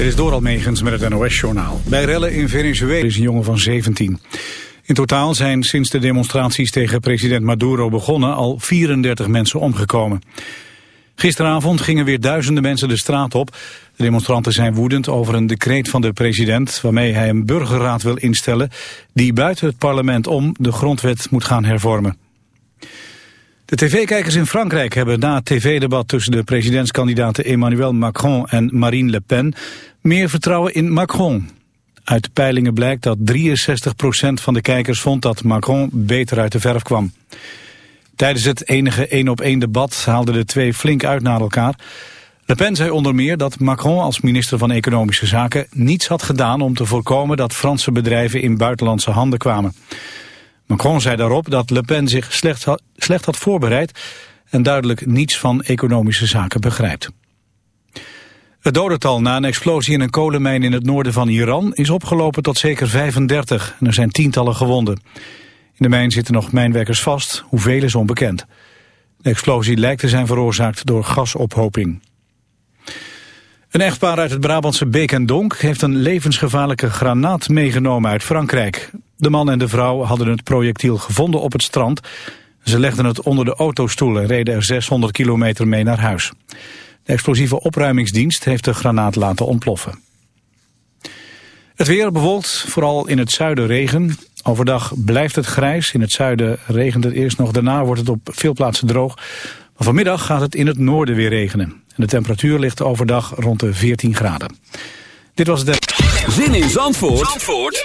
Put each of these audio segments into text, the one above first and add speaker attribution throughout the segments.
Speaker 1: Dit is door Almegens met het NOS-journaal. Bij rellen in Venezuela is een jongen van 17. In totaal zijn sinds de demonstraties tegen president Maduro begonnen al 34 mensen omgekomen. Gisteravond gingen weer duizenden mensen de straat op. De demonstranten zijn woedend over een decreet van de president... waarmee hij een burgerraad wil instellen... die buiten het parlement om de grondwet moet gaan hervormen. De tv-kijkers in Frankrijk hebben na het tv-debat tussen de presidentskandidaten Emmanuel Macron en Marine Le Pen meer vertrouwen in Macron. Uit de peilingen blijkt dat 63% van de kijkers vond dat Macron beter uit de verf kwam. Tijdens het enige één-op-één debat haalden de twee flink uit naar elkaar. Le Pen zei onder meer dat Macron als minister van Economische Zaken niets had gedaan om te voorkomen dat Franse bedrijven in buitenlandse handen kwamen. Macron zei daarop dat Le Pen zich slecht had, slecht had voorbereid en duidelijk niets van economische zaken begrijpt. Het dodental na een explosie in een kolenmijn in het noorden van Iran is opgelopen tot zeker 35 en er zijn tientallen gewonden. In de mijn zitten nog mijnwerkers vast, hoeveel is onbekend. De explosie lijkt te zijn veroorzaakt door gasophoping. Een echtpaar uit het Brabantse Beek en Donk heeft een levensgevaarlijke granaat meegenomen uit Frankrijk. De man en de vrouw hadden het projectiel gevonden op het strand. Ze legden het onder de autostoel en reden er 600 kilometer mee naar huis. De explosieve opruimingsdienst heeft de granaat laten ontploffen. Het weer bewolkt, vooral in het zuiden regen. Overdag blijft het grijs. In het zuiden regent het eerst nog. Daarna wordt het op veel plaatsen droog. Maar vanmiddag gaat het in het noorden weer regenen. En de temperatuur ligt overdag rond de 14 graden. Dit was de...
Speaker 2: Zin in Zandvoort, Zandvoort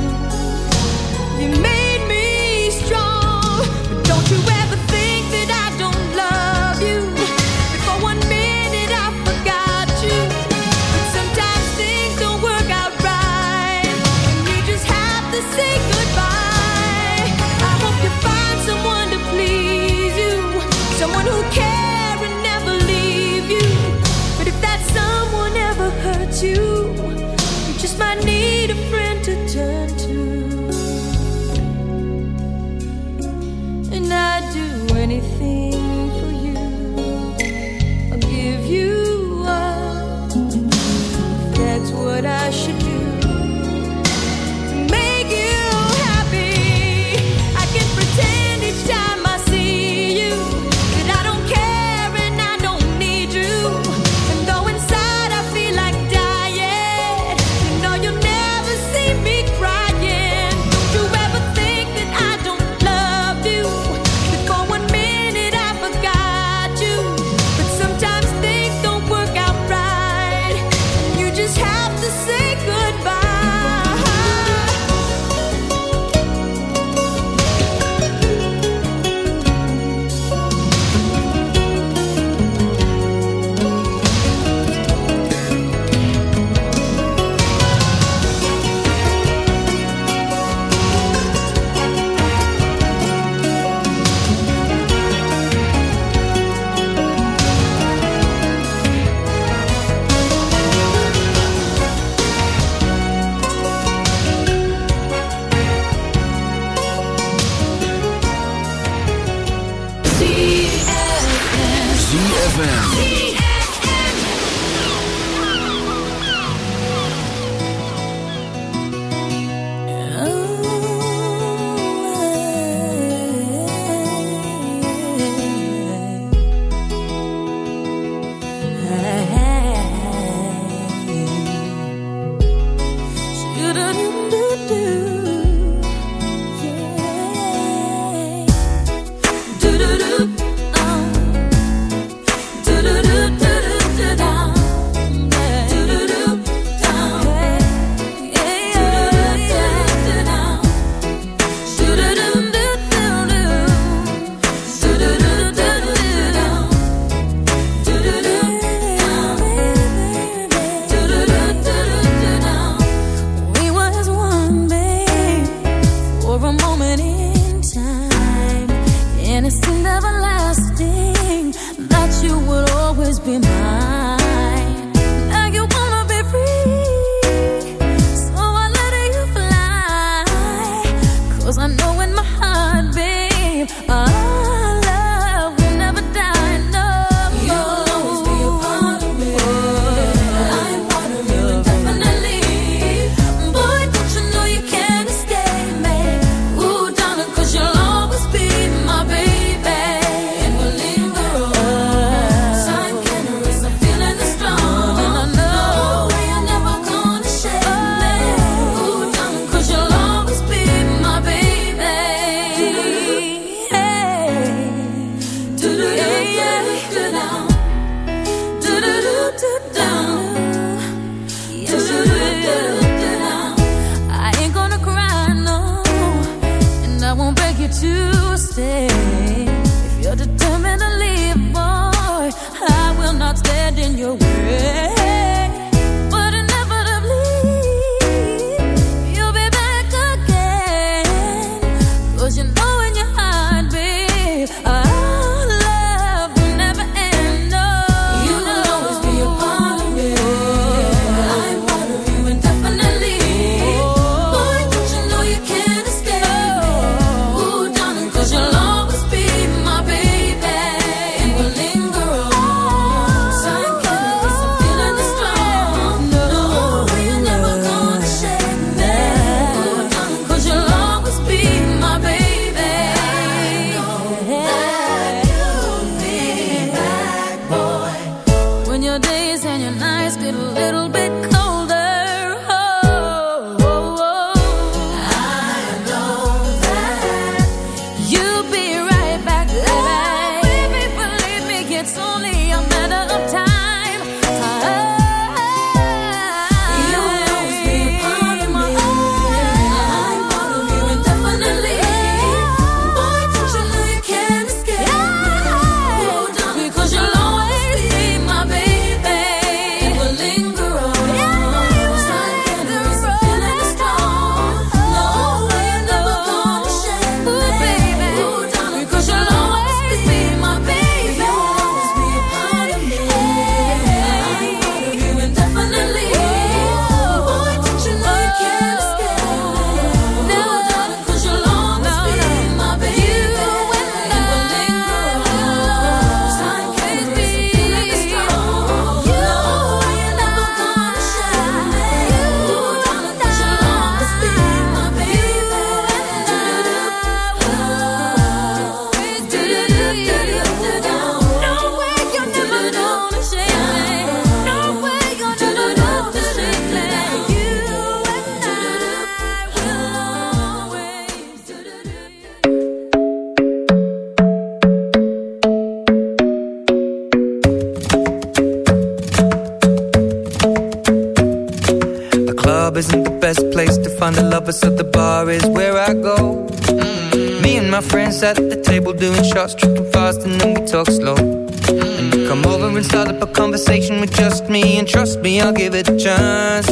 Speaker 3: me, I'll give
Speaker 4: it a chance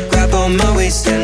Speaker 4: still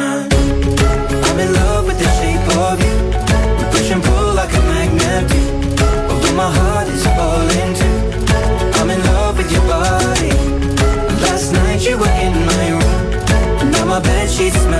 Speaker 4: I'm in love with the shape of you. We push and pull like a magnet do. My heart is falling. I'm in love with your body. Last night you were in my room. Now my bed sheets smell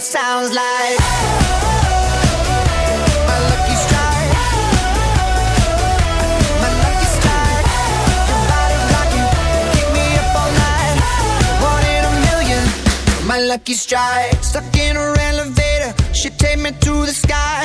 Speaker 5: it sounds like. My lucky strike. My lucky strike. Keep me up all night. One in a million. My lucky strike. Stuck in a elevator, she take me to the sky.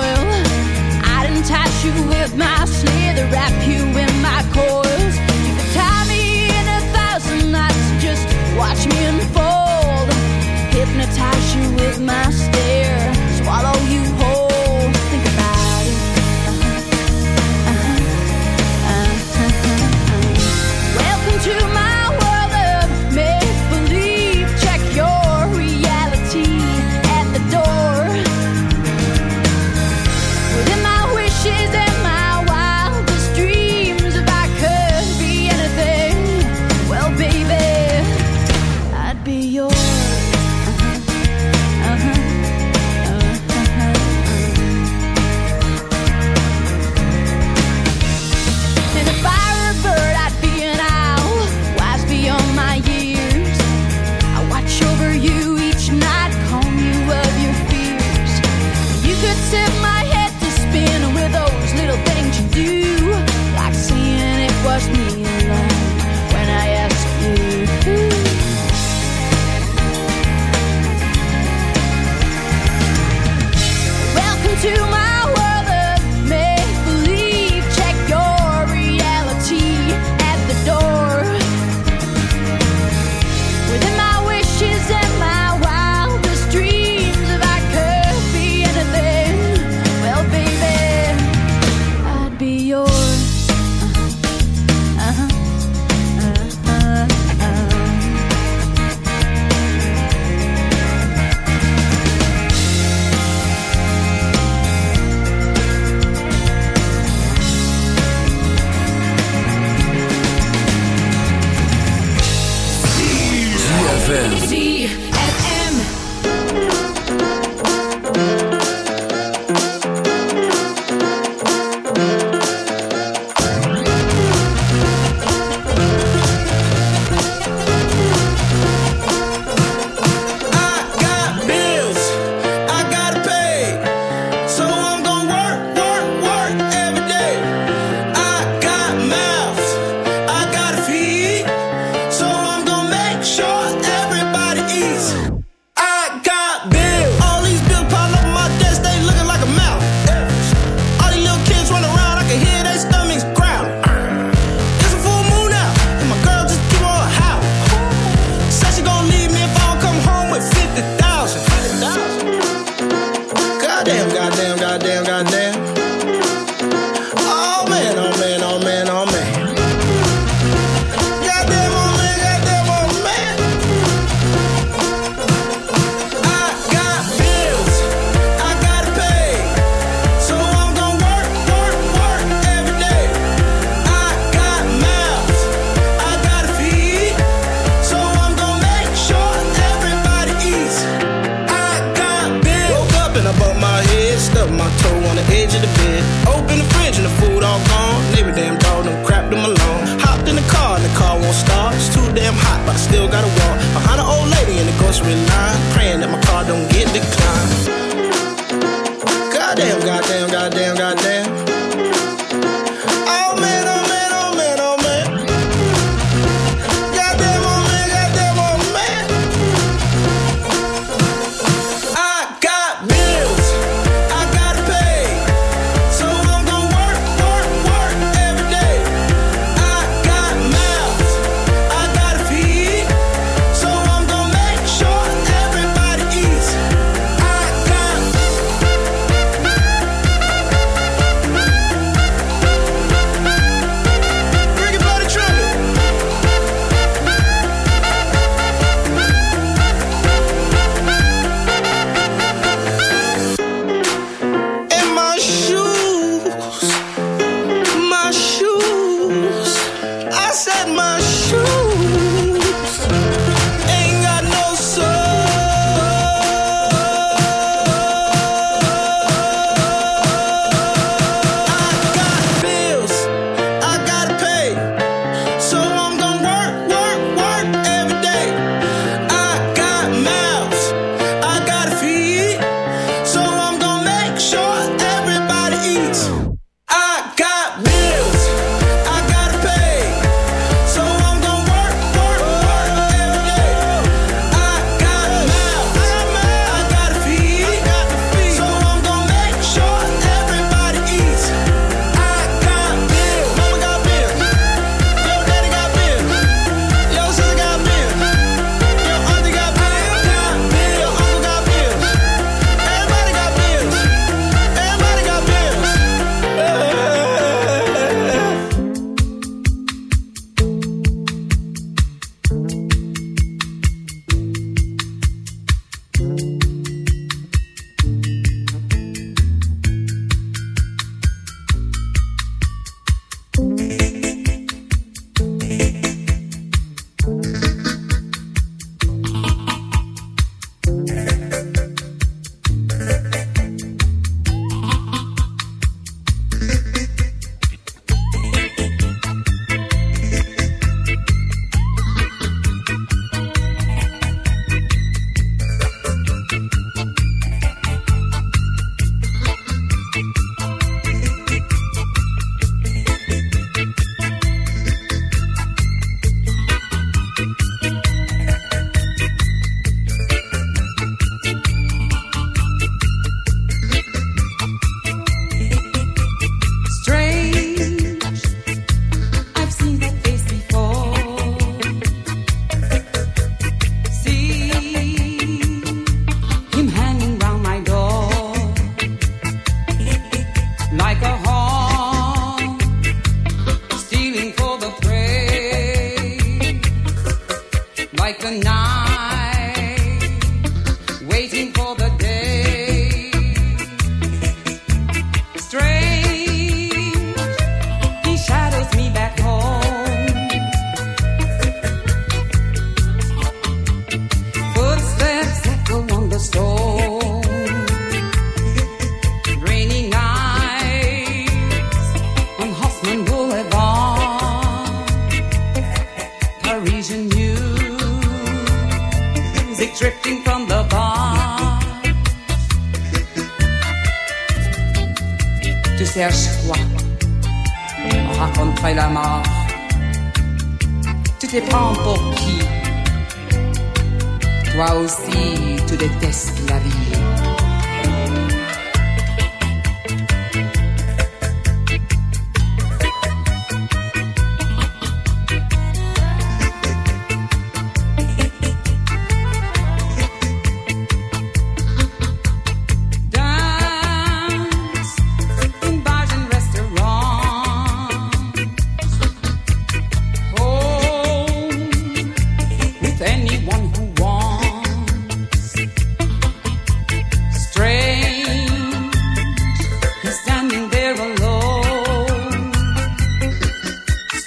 Speaker 3: Attach you with my slither, wrap you in my coils. You could tie me in a thousand knots, just watch me unfold. Hypnotize you with my stare, swallow you whole. Uh-huh, uh-huh, uh-huh, to my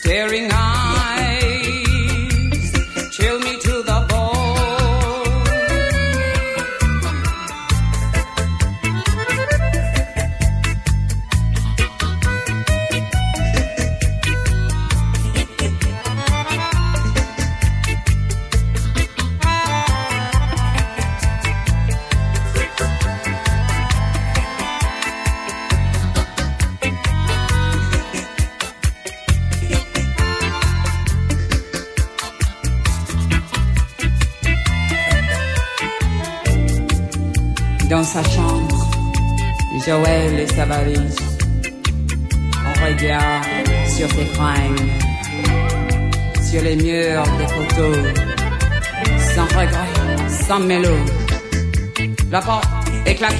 Speaker 6: staring eyes,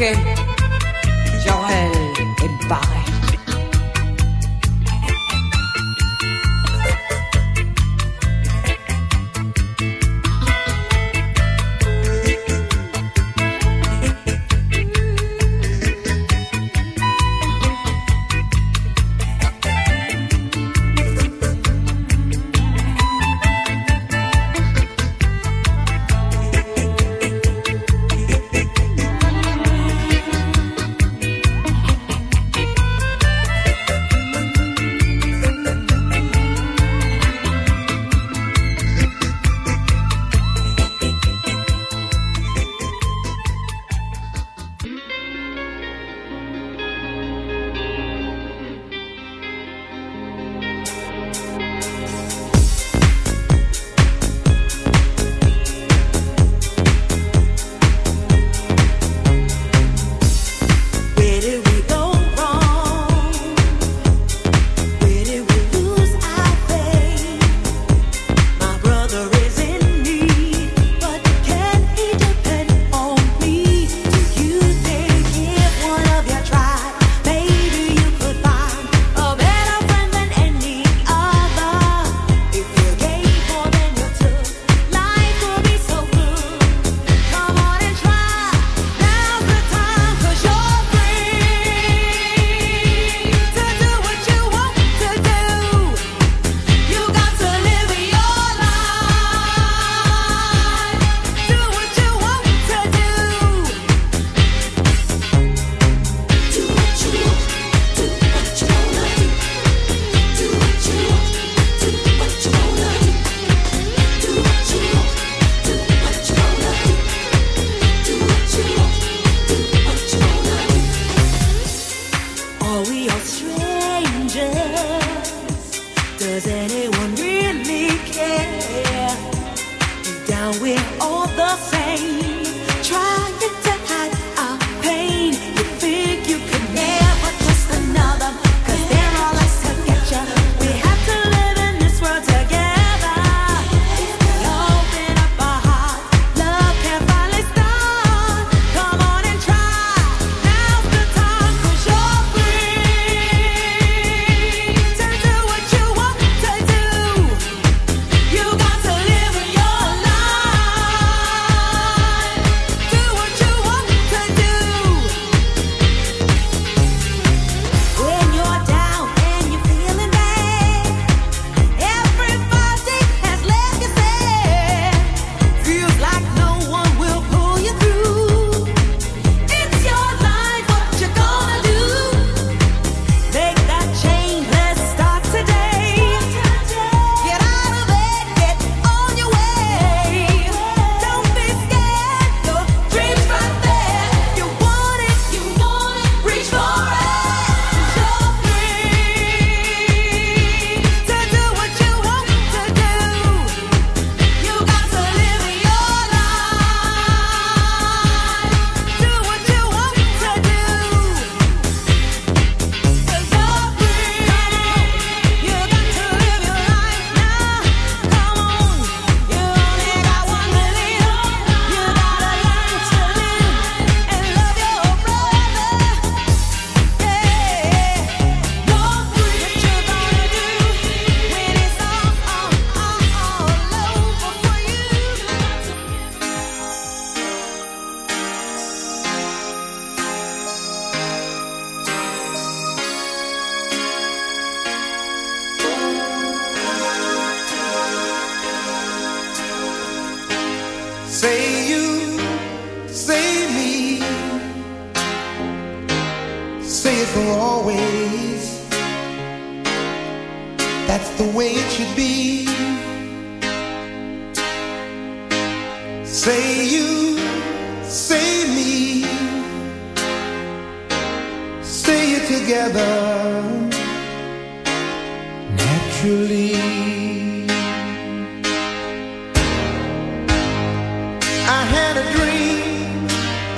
Speaker 6: est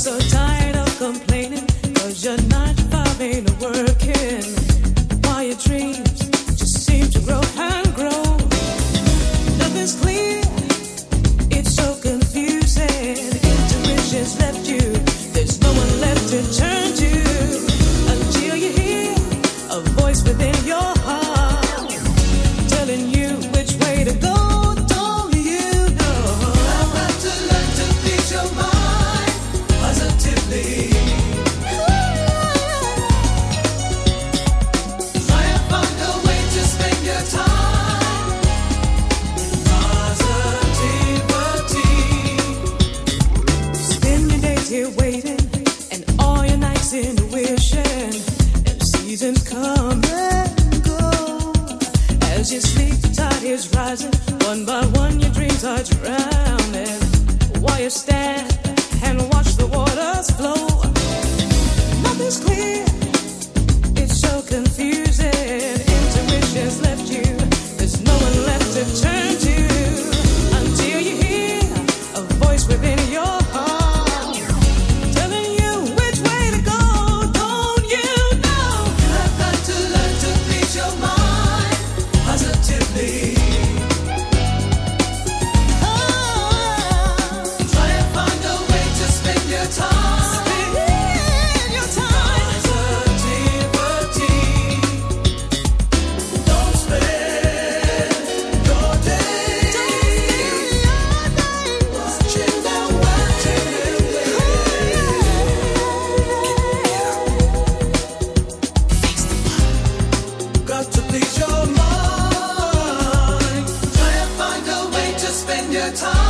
Speaker 7: so
Speaker 8: tired. time.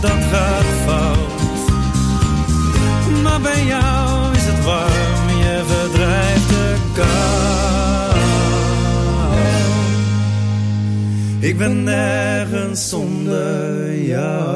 Speaker 9: dat gaat fout. Maar bij jou is het warm, je verdrijft de kou. Ik ben nergens zonder jou.